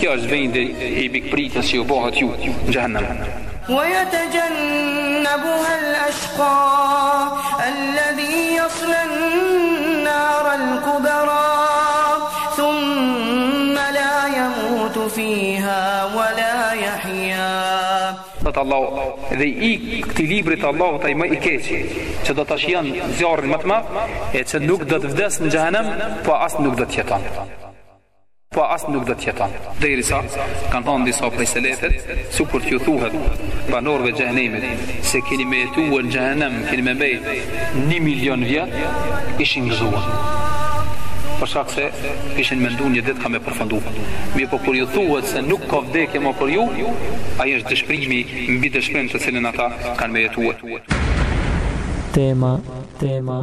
Kjo është vendi i mikpritjes që ju bëhet ju në xhehenem. Wa yatajannabuha al-ashqa alladhi yasla an-nar al-kubra thumma la yamut fiha wa la yahya. Thot Allahu, dhe i ikën këtij libri të Allahut ai më i keqi, që do ta shijojë zjarrin më të madh, e që nuk do të vdes në xhehenem, po as nuk do të jeton. Po as nuk do të jeton. Derisa kanë thënë disa prej selefit, sikur t'ju thuhet banorëve të xhehenemit se keni me jetuar në xhehenem, keni me mbet 1 milion vjet, ishin gëzuar. Për shkak se ishin menduar një ditë ka me përfundu. Mirëpo kur ju thuhet se nuk ka vdekje më për ju, ai është dëshpërimi mbi dëshpërim të cilin ata kanë me e përjetu. Tema, tema.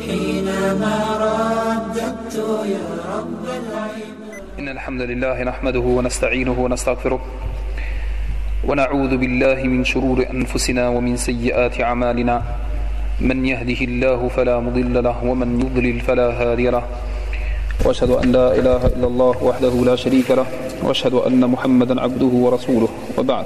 ما رددت يا رب العباد إن الحمد لله نحمده ونستعينه ونستغفره ونعوذ بالله من شرور أنفسنا ومن سيئات أعمالنا من يهده الله فلا مضل له ومن يضلل فلا هادي له واشهد ان لا اله الا الله وحده لا شريك له واشهد ان محمدا عبده ورسوله وبعد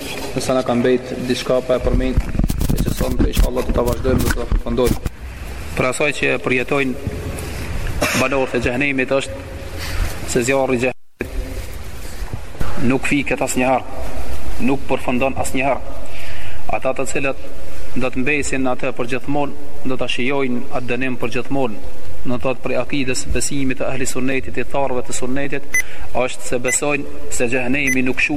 nëse na ka mbejt diçka pa e përmend, e që sonte inshallah do të vazhdojmë dhe të përfundojmë. Prej asaj që përjetojnë banorët e xhehenemit është se zjarri i xhehenemit nuk fiket asnjëherë, nuk përfundon asnjëherë. Ata të cilët do të mbesin aty përgjithmonë, do të shijojnë atë dënim përgjithmonë. Në fakt prej akides besimit të ahli sunnetit, ithtarëve të sunnetit, është se besojnë se xhehenemi nuk shuhet.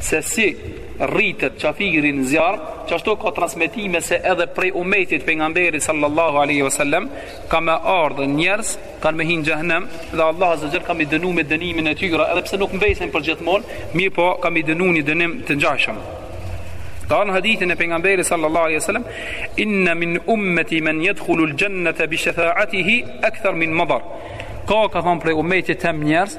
Se si rritet qafiri në zjarr, qashtu ka transmetime se edhe prej umetit pejgamberit sallallahu alaihi wasallam ka me ardh njerëz kanë me hi n'xhehenem dhe Allah azza wa xhel ka me i dënu me dënimin e tyre, edhe pse nuk mbesin përgjithmonë, mirëpo ka me i dënu një dënim të ngjashëm. Ka ardh në hadithin e pejgamberit sallallahu alaihi wasallam inna min ummati man yadkhulu al-jannata bi shafa'atihi akthar min Mudar. Ka ka thon prej umetit tem njerëz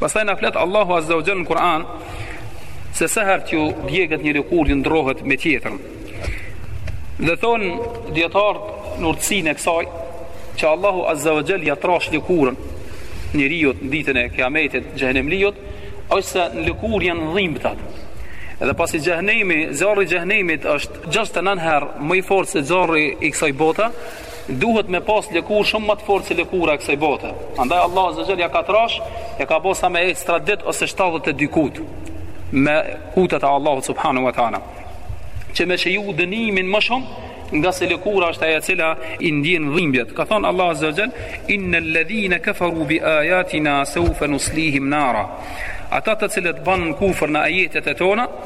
Pastaj na flet Allahu Azza wa Jalla në Kur'an se sa herë që digjet një lëkurë i ndrrohet me tjetrën. Dhe thon dijetarët në urtësinë e kësaj që Allahu Azza wa Jalla ja trash lëkurën njeriut në ditën e Kiametit xhehenemliut është se në lëkurë janë dhimbtat. Edhe pasi xhehenemi, zjarri i xhehenemit është 69 herë më i fortë se zjarri i kësaj bote, Duhet me pas lëkurë shumë më të fortë se lëkura e kësaj bote. Andaj Allahu Azza Jall ja ka trash, ja ka bo sa me ec tre dit ose 72 kut me kutat e Allahut subhanahu wa taala. Që me shiju dënimin më shumë ngase lëkura është ajo e cila i ndjen dhimbjet. Ka thënë Allahu Azza Jall, "Innal ladhina kafaru bi ayatina sawfa nuslihim nara." Ata të cilët banë kufër në ajetet tona,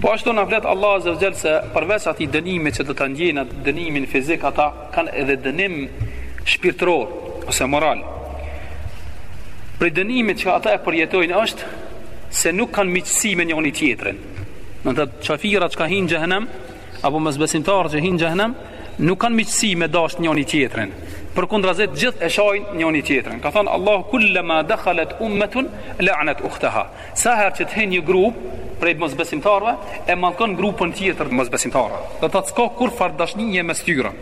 Po ashtu na flet Allahu Azza wa Jalla se përveç atij dënimi që do ta ndjejnë atë dënimin fizik ata kanë edhe dënim shpirtëror ose moral. Për dënimin që ata e përjetojnë është se nuk kanë miqësi me njëri tjetrin. Do thotë qafirat që kanë hi n'xhehenem, apo mosbesimtarët që hinë n'xhehenem, nuk kanë miqësi me dashtë njëri tjetrin. Përkundrazi të gjithë e shajnë njëri tjetrin. Ka thanë Allahu kullema dekhalet ummetun, le'anet ukhtaha. Sa herë që të hin një grup prej mosbesimtarëve e mallkon grupin tjetër të mosbesimtarëve. Do të thotë s'ka kurrfarë dashnie mes tyre.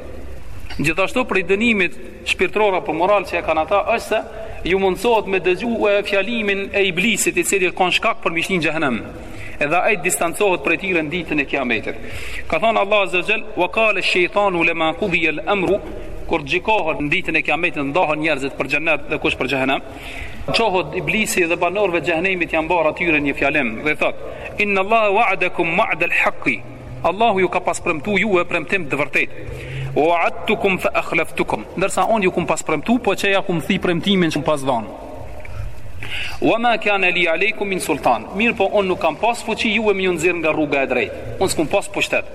Gjithashtu prej dënimit shpirtëror apo moral që e kanë ata është se u mundësohet me dëgjue fjalimin e iblisit i cili u kanë shkak për me i shti n'xhehenem edhe ai distancohet prej tyre në ditën e kiametit ka thanë Allahu azze we xhel wa kale shëjtanu lemma kudijel emru kur gjykohet në ditën e kiametit ndahen njerëzit për xhennet dhe kush për xhehenem Çohet iblisi dhe banorve t'xhehnemit jau mban atyre një fjalim dhe thot Inna Allah wa'adekum wa'del haqqi Allahu ju ka pas premtu juve premtim të vërtetë Wa wa'adtukum fa akhleftukum Ndërsa un ju kum pas premtu po qe e kum thy premtimin që kum pas dhan Wa ma kane li alejkum min sultan Mirëpo un nuk kam pas fuqi juve me ju nxjerr nga rruga e drejtë Unë s'kum pas pushtet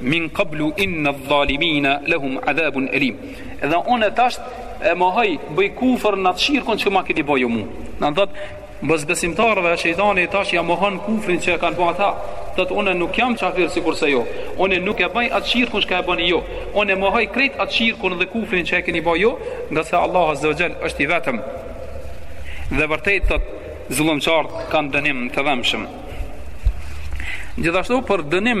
Min qablu inna adh-dhalimina lahum adhabun alim. Dhe unë tash e mohoj bëj kufër në atë shirkun që më keni bë ju mu. Domethënë mosbesimtarëve edhe shejtani tash jau mohon kufrin që e kanë bërë ata. Thot unë nuk jam qafir sikurse ju. Unë nuk e bëj atë shirkun që e bëni ju. Unë mohoj krejt atë shirkun dhe kufrin që e keni bë ju, ngase Allahu Azza wa Jall është i vetëm. Dhe vërtet thot zullumçarët kanë dënim të dhimbshëm. Gjithashtu prej dënim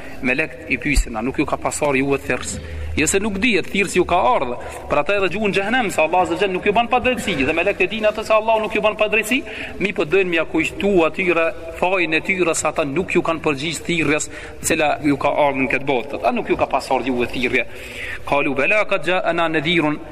Melekët i pyesin, a nuk ju ka pas ardh juve thirrës? Jo se nuk dihet, thirrësi ju ka ardh. Për atë edhe gjuhen n'xhehenem, se Allah azza wa xhal nuk ju ban padrejtësi, dhe melekët e dinë atë se Allahu nuk ju ban padrejtësi, mirëpo dojnë me jau kujtu atyre fajin e tyre se ata nuk ju kanë përgjigj thirrjes, e cila ju ka ardh në këtë botë. A nuk ju ka pas ardh juve thirrje? Kalu bela kad xhaena nadhirun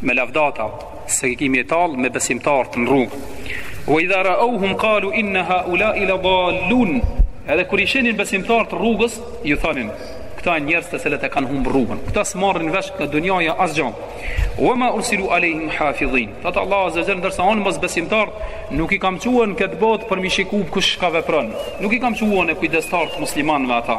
me lavdata se i kemi tall me besimtarët në rrugë wa idha ra'awhum qalu inna haula'i la dallun edhe kur i shihnin besimtarët rrugës ju thonin këta janë njerëz të cilët e kanë humbur rrugën këta s'marrin vesh nga dunjaja asgjë wa ma ursilu alehim hafidhin thot allah azza jall ndërsa un mosbesimtarët nuk i kam çuar në këtë botë për me shikuar kush çka vepron nuk i kam çuar kujdestarë të muslimanëve ata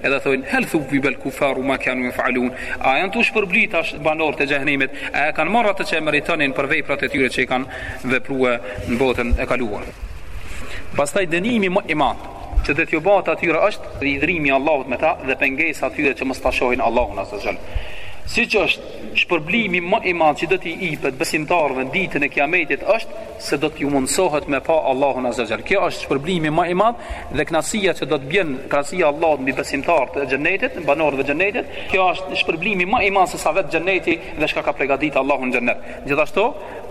Edhe thonë, hel thuwwibel kuffaru ma kanu jef'alun, a janë shpërbly tash banorët e xhehnemit, a e kanë marrë atë që e meritonin për veprat e tyre që i kanë veprue në botën e kaluar. Pastaj dënimi më i madh, që do t'ju bahet atyre është, hidhërimi i Allahut me ta dhe pengesa e tyre që mos ta shohin Allahun azze we xhel. Siç është, shpërblimi më i madh që do t'u jepet besimtarëve në ditën e kiametit është, se do t'iu mundësohet me pa Allahun Azza Jall. Kjo është shpërblimi më i madh dhe kënaqësia që do të bjen knaqsia e Allahut mbi besimtarët e xhennetit, banorët e xhennetit. Kjo është shpërblimi më i madh se sa vetë xhenneti dhe çka ka përgatitur Allahu në xhennet. Gjithashtu,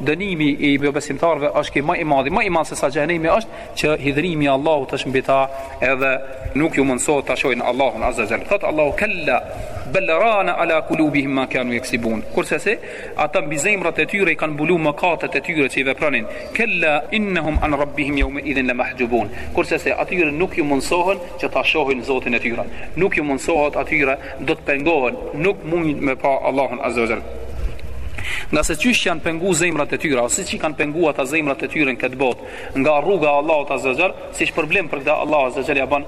dënimi i jobesimtarëve është ky më i madh, më i madh se sa xhenemi është që hidhrimi i Allahut është mbi ta edhe nuk ju mundësohet ta shohin Allahun Azza Jall. Thotë Allahu kalla bel rana ala kulubihim ma kanu yaksibun. Kurse se Ata mbi zemrat e tyre i kanë mbulu mëkatet e tyre që i vepronin. Kella innahum an rabbihim yawma idhin lamahjubun. Kurse se atyre nuk ju mundësohen që ta shohin Zotin e tyre. Nuk ju mundësohet atyre, do të pengohen, nuk mujnë me pa Allahun azza wa jall. Nga se qysh që janë pengu zemrat e tyre, ose siç i kanë pengu ata zemrat e tyre në këtë botë, nga rruga e Allahut azza wa jall, si shpërblim për këtë Allahu azza wa jall ja bën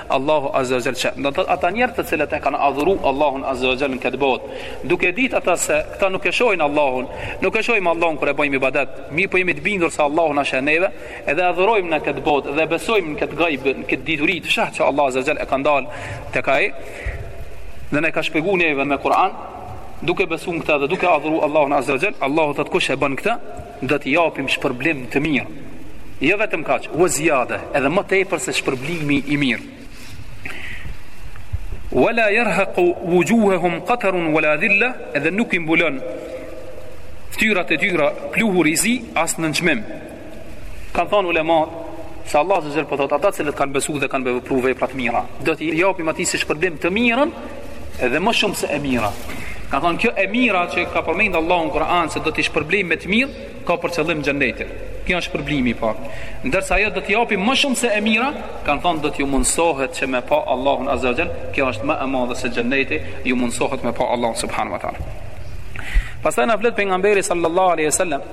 Allahu Azza wa Jall që, do të thotë ata njerëz të cilët e kanë adhuru Allahun Azza wa Jall në këtë botë, duke ditë ata se këta nuk e shohin Allahun, nuk e shohim Allahun kur e bëjmë ibadet, mirëpo jemi të bindur se Allahu na sheh neve, edhe adhurojmë në këtë botë dhe besojmë në këtë gajb, në këtë dituri të fshehtë që Allahu Azza wa Jall e ka ndalë tek ai dhe na ka shpjeguar neve me Kur'an, duke besuar në këtë dhe duke adhuru Allahun Azza wa Jall, Allahu thotë kush e bën këtë, Do t'i japim shpërblim të mirë. Jo vetëm kaq, wa ziyada, edhe më tepër se shpërblimi i mirë. Wala yarhaqu wujuhahum qatarun wala dhilla, edhe nuk i mbulon fytyrat e tyre pluhuri i zi as nënçmim. Kan thon ulemat se Allah azza jall po thot ata që kanë besuar dhe kanë vepruar vepra të mira, do t'i japim atij si shpërblim të mirën edhe më shumë se e mira. Ka thonë kjo e mira që ka përmend Allahu në Kur'an se do t'i shpërblej me të mirë, ka për qëllim xhenetin. Kjo është shpërblimi i parë. Ndërsa ajo do t'i japi më shumë se e mira, kanë thonë do t'ju mundsohet që me pa Allahun Azza wa Jall kjo është më e madhe se xheneti, ju mundsohet me pa Allahun subhanahu wa taala. Pastaj na flet pejgamberi sallallahu alaihi wasallam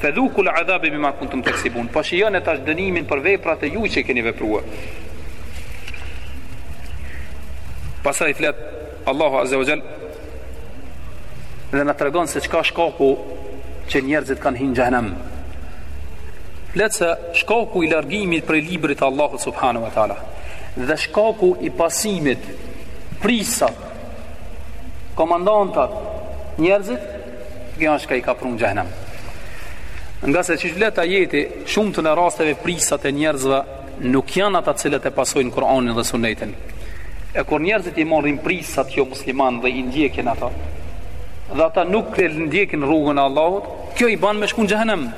Fe dhuku l adhabe bima kuntum teksibun. Pra shijone tash dënimin për veprat e juaj që i keni vepruar. Pastaj flet Allahu Azza wa Jall dhe na tregon se çka shkaku që njerëzit kanë hi në xhehnem. Flet se shkaku i largimit prej librit t'Allahut Subhanu wa Ta'ala dhe shkaku i pasimit prisat Komandantat njerëzit, kjo është çka i ka pru në xhehnem. Nga se qysh flet ajeti, shumtën e rasteve prisat e njerëzve, nuk janë ata cilët e pasojnë Kur'anin dhe Sunnetin. E kur njerëzit i morrin prisat jo musliman dhe i ndjekin ata, dhe ata nuk e ndjekin rrugën e Allahut, kjo i bën me shku në xhehenem.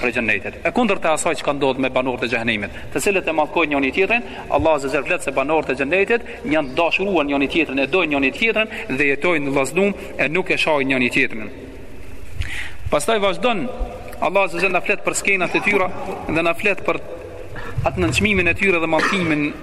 prej Xhennetit. E kundërta e asaj çka ndodh me banorët e Xhehenemit, të cilët e mallkojnë njëri-tjetrin, Allah Azza wa Jall flet se banorët e Xhennetit janë të dashuruar njëri-tjetrin, e dojnë njëri-tjetrin dhe jetojnë në vllaznum e nuk e shajnë njëri-tjetrin. Pastaj vazhdon Allah Azza wa Jall na flet për skenat e tyre dhe na flet për atë nënçmimin e tyre dhe mallkimin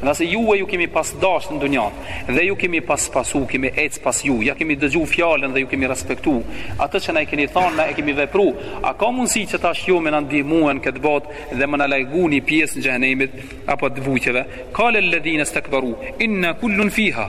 Ngase juve ju kemi pas dasht në dunja, dhe ju kemi pas pasu, kemi ecë pas ju, ja kemi dëgju fjalën dhe ju kemi respektu, atë që na e keni thanë na e kemi vepru, a ka mundësi që tash ju me na ndihmue në këtë botë dhe më na largu një pjesë të xhehenemit apo të vujtjeve? Kale lledhine stekberu, inna kullun fiha.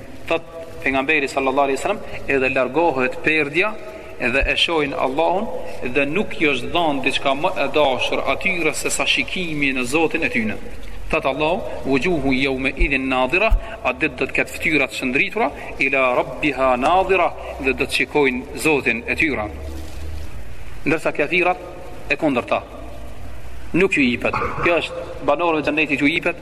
Thotë pejgamberi sallallahu alaihi wasallam, edhe largohet perdja dhe e shohin Allahun dhe nuk i është dhënë diçka më e dashur atyre se sa shikimi në Zotin e tyre. Thotë Allahu, "Wujuhun yawma idhin nadhira", a ditë do të ketë fytyra të shndritura ila rabbiha nadhira dhe do të shikojnë Zotin e tyre. Ndërsa kafirat e kundërta nuk ju ipet. Kjo është banorëve të xhennetit ju ipet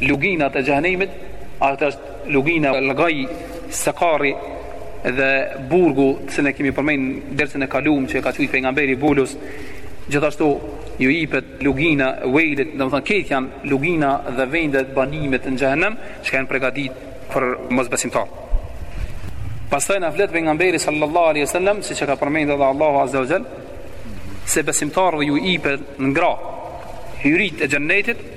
luginat e xhehenemit, ajo është lugina el-Gaj, Sekarri dhe burgu, të cilin e kemi përmend në dersin e kaluar që e ka thënë pejgamberi Bulus, gjithashtu ju ipet lugina e Wejlit, domethënë këto janë lugina dhe vendet banimet në xhehenem që kanë përgatit për mosbesimtar. Pastaj na flet pejgamberi sallallahu alaihi wasallam, siç e ka përmendur edhe Allahu azza wa jall, se besimtarëve ju ipet gra hyrit e xhennetit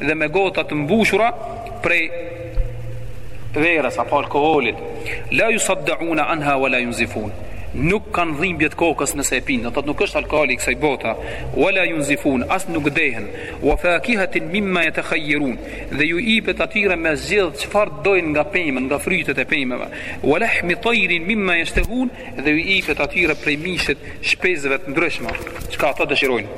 dhe me gota të mbushura prej verës apo alkoolit la jusaddauna anha wa la junzifun nuk kanë dhimbje t'kokës nëse e pinë thotë nuk është alkooli i kësaj bote wa la junzifun as nuk dehen wa fakihatin mimma jetehajjerun dhe ju ipet atyre me zgjidh çfarë dojnë nga pemën nga frytet e pemëve wa lehmi tajrin mimma jeshtehun dhe ju ipet atyre prej mishit të shpezëve të ndryshme çka ata dëshirojnë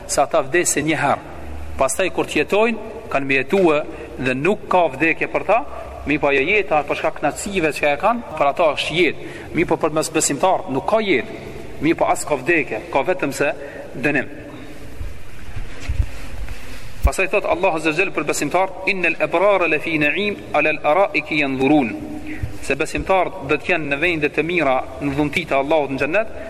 Se ata vdesin një herë, pastaj kur të jetojnë, kanë me jetue dhe nuk ka vdekje për ta, mirëpo ajo jetë, a për shkak kënaqësive që e kanë, për ata është jetë, mirëpo për mosbesimtarë, nuk ka jetë, mirëpo as ka vdekje, ka vetëm se dënim. Pastaj thot Allahu Azza wa Jall për besimtar Innel ebrare le fi naim Alel araiki jandhurun Se besimtarët do të jenë në vende të mira Në dhuntitë e Allahut në xhennet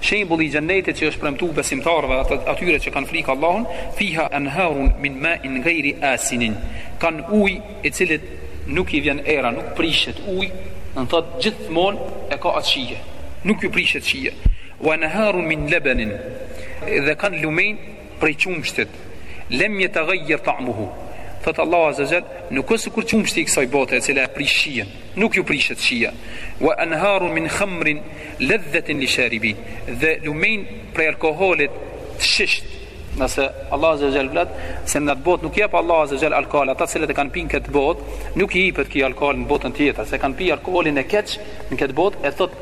Shembulli i Xhennetit që është premtu besimtarëve atyre që kanë frikë Allahun, fiha anharun min ma'in ghayri asinin. Kan ujë të cilit nuk i vjen era, nuk prishet uji, thotë gjithmonë e ka atë shije. Nuk ju prishet shija. Wa anharun min labanin. Dhe kanë lumenj prej qumështit, lem yetaghayyar ta'muhu, thotë Allahu azza jall, nuk është sikur qumështi i kësaj bote e cila e prish shija, nuk ju prishet shija. Wa anharu min khamrin ladhatin lisharibin, dhe lumenj prej alkoolit të shijshëm. Nëse Allahu azza jall flet se në atë botë nuk jep Allahu azza jall alkool, ata që kanë pi në këtë botë, nuk i jepet ky alkool në botën tjetër, se kanë pi alkoolin e keq në këtë botë, e thotë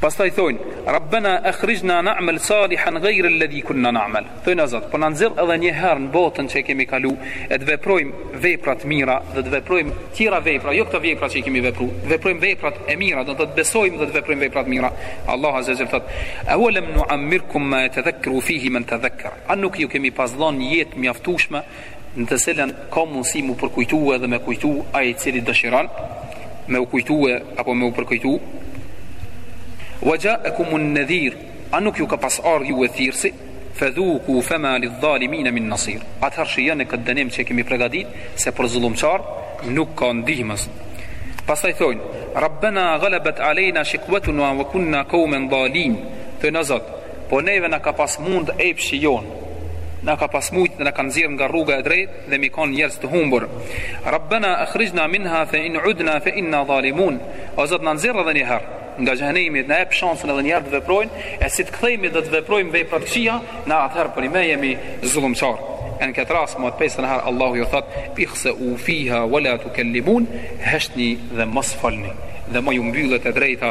Pastaj thonë, Rabbena akhrijna na'mel salihan gajrel ledhi kunna na'mel. Thonë, o Zot, po na nxirr edhe një herë në botën që kemi kalu, e të veprojmë vepra të mira dhe të veprojmë tjera vepra, jo këta vepra që kemi vepru, të veprojmë veprat e mira, dhe të të besojmë dhe të veprojmë vepra të mira. Allah azza jall thotë, e we lem nuammirkum ma jetedhekkeru fihi men tedhekker. A nuk ju kemi pas dhonë jetë të mjaftushme në të cilën ka mundësi m'u përkujtue dhe me kujtu ai i cili dëshiron me u kujtue apo me u përkujtu wa jaekumun nedhir a nuk ju ka pas ardh juve thirrësi fe dhuku fe ma lidh dhalimine min nasir atëherë shijojeni këtë dënim që kemi pregadit se për zullumqarë nuk ka ndihmës pastaj thojnë Rabbena galabet alejna shikvetuna ve kunna kaumen dhalin thonë o Zot po neve na ka pas mund epshi jonë na ka pas mujt dhe na ka nxjerr nga rruga e drejtë dhe kemi kanë njerëz të humbur. Rabbana akhrijna minha fa in udna fa inna zalimun. O Zot na nxjerr edhe një herë nga xhehenemi, na jep shansin edhe një herë të veprojmë, e si të kthehemi e të veprojmë vepra të këqija, na atëherë përnime jemi zullumqarë. Në këtë rast më të pesën herë Allahu ju thotë ikhsau fiha wala tukallimun heshtni dhe mos folni dhe më ju mbyllet e drejta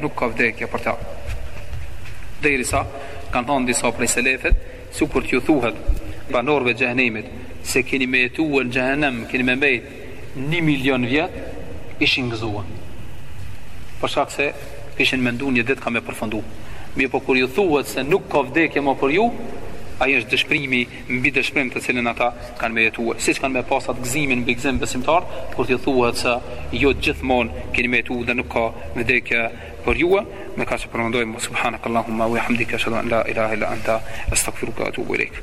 Nuk ka vdekje për ta. Derisa kanë thanë disa prej selefit, sikur t'ju thuhet banorëve të xhehenemit se keni me jetu në xhehenem, keni me mbet 1 milion vjet, ishin gëzu. Për shkak se kishin mendu një ditë ka me përfundu. Mirëpo kur ju thuhet se nuk ka vdekje mo për ju, ai është dëshprimi mbi dëshpërim të cilin ata kanë me jetue, siç kanë me pas atë gëzimin mbi gëzim besimtarët, kur t'i thuhet se ju gjithmonë keni me jetu dhe nuk ka vdekje për ju, me kaq përfundojmë, subhanak Allahumma, wa bihamdika, ashhadu an la ilaha illa anta, astaghfiruka, atubu ilejk.